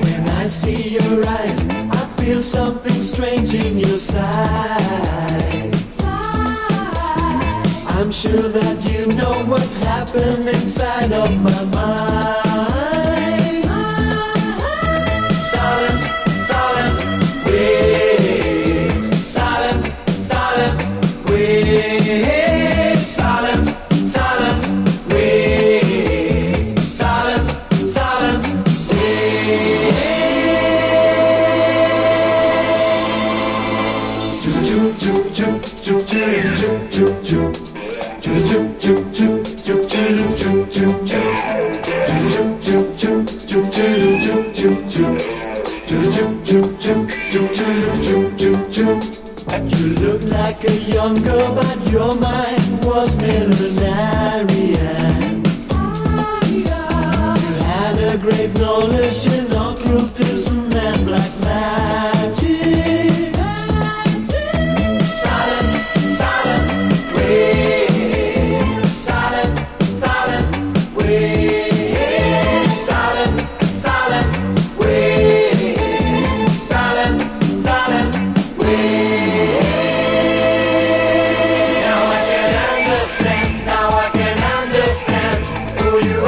When I see your eyes, I feel something strange in your sight. I'm sure that you know what's happened inside of my mind. great knowledge in occultism and black you.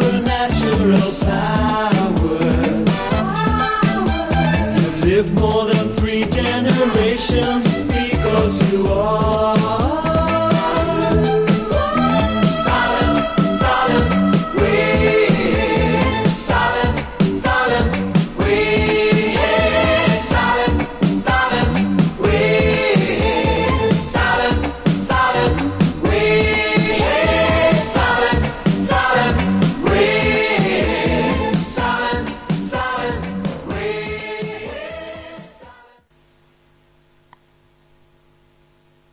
natural powers. You've lived more than three generations.